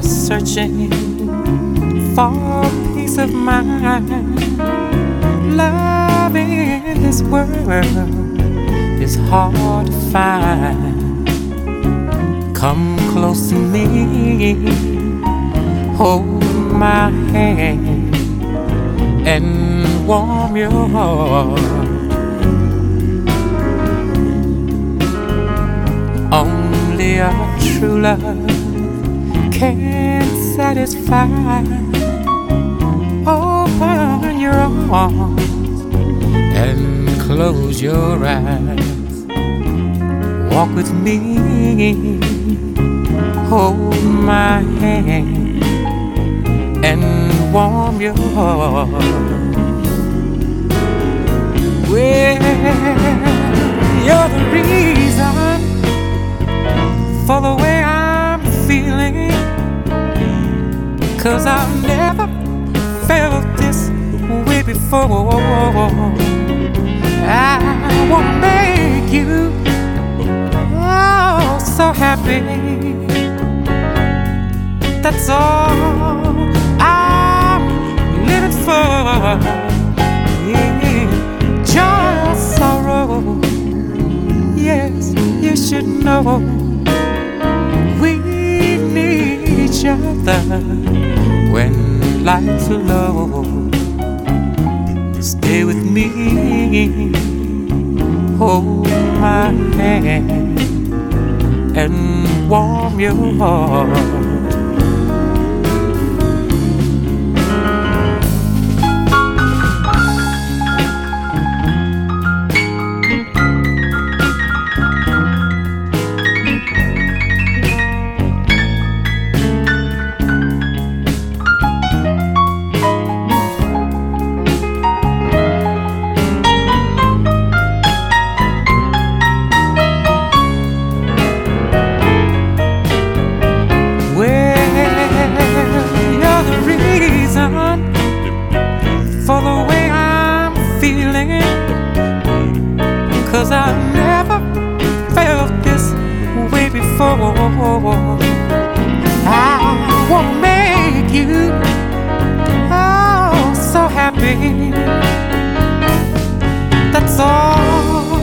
searching for peace of mind. Love in this world is hard to find. Come close to me, hold my hand, and warm your heart. Only a true love can satisfy. Open your arms and close your eyes. Walk with me, hold my hand, and warm your heart. Well, you're the reason for the way feeling. Cause I've never felt this way before. I wanna make you oh so happy. That's all I'm living for. Yeah. Joy or sorrow. Yes, you should know other when life's low. Stay with me, hold my hand, and warm your heart. Before. I wanna make you oh so happy. That's all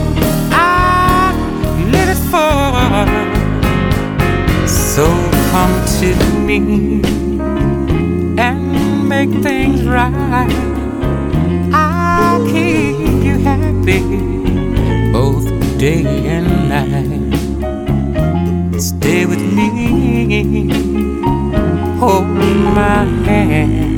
I'm living for. So come to me and make things right. I'll keep you happy both day and night. Stay with me, hold my hand,